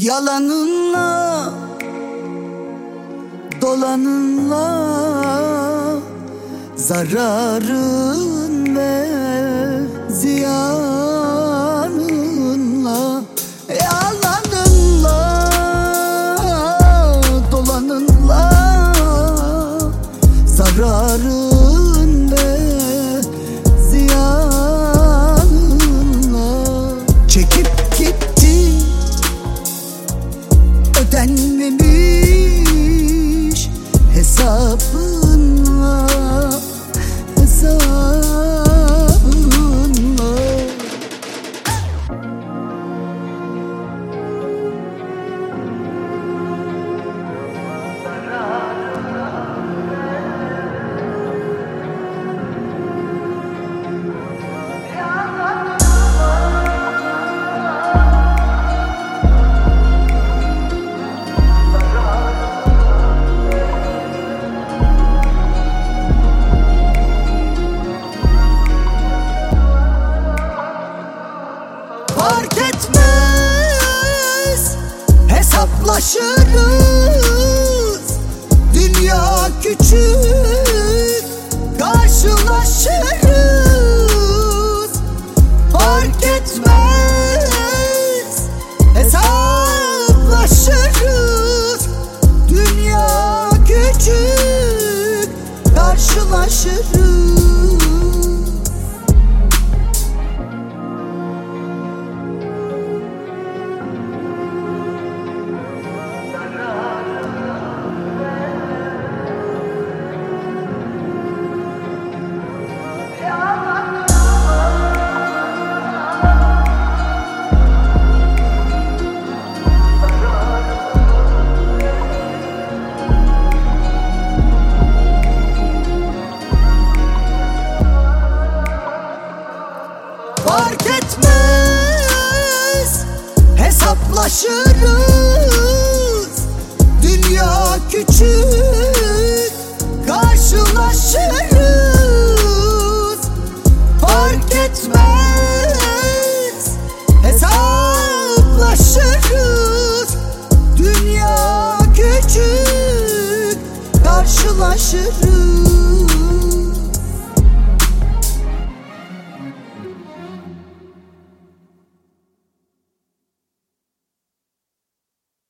Yalanınla Dolanınla Zararın ve ziyanınla. Yalanınla Dolanınla Zararın tapınma hesap Fark etmez. Hesaplaşırız. Dünya küçük. Karşılaşırız. Fark etmez. Hesaplaşırız. Dünya küçük. Karşılaşırız Fark etmez. Hesaplaşırız. Dünya küçük Karşılaşırız